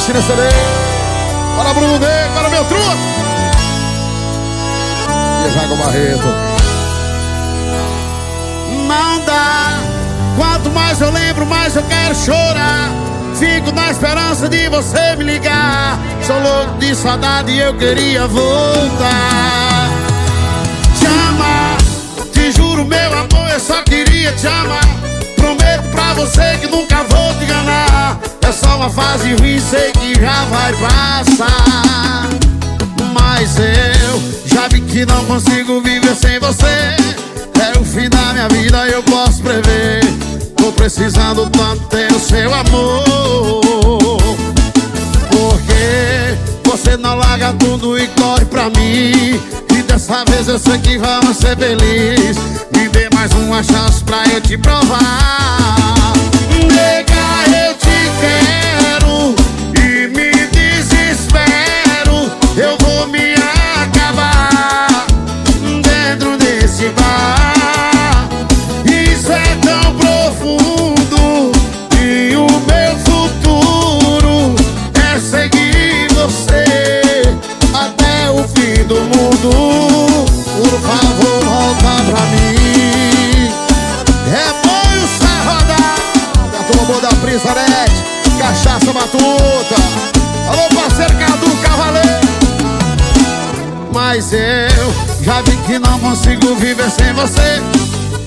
China CD. Bora, Bruno Negro. Bora, meu truque. E Jago Barreto. Não dá. Quanto mais eu lembro, mais eu quero chorar. Fico na esperança de você me ligar. Sou louco de saudade e eu queria voltar. Te amar, te juro, meu amor, eu só queria te amar. Prometo pra você que nunca vou te enganar. É só uma fase ruim, sei que já vai passar. Mas eu já vi que não consigo viver sem você. É o fim da minha vida, eu posso prever. Tô precisando tanto ter o seu amor. Porque você não larga tudo e corre pra mim. E dessa vez eu sei que vamos ser felizes. Me dê mais uma chance pra eu te provar. Prisarete. Cachaça Matuta. Alô, parceiro Cadu Cavaleiro. Mas eu já vi que não consigo viver sem você.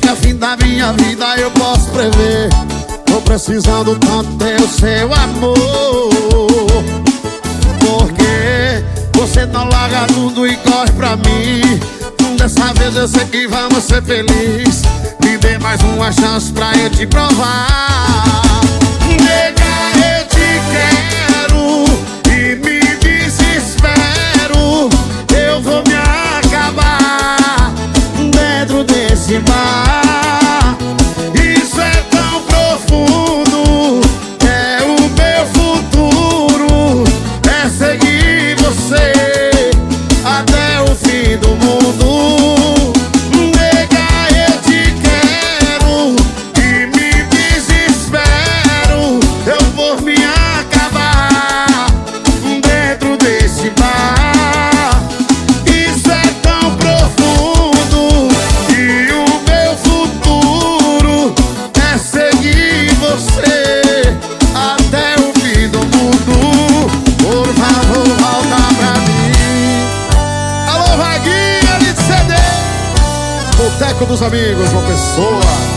Que a fim da minha vida eu posso prever. Tô precisando tanto ter o seu amor. Porque você não larga tudo e corre pra mim. Dessa vez eu sei que vamos ser felizes. Me dê mais uma chance pra eu te provar. Isso é tão profundo. É o meu futuro. É seguir você até o fim do mundo. Boteco dos Amigos, uma pessoa.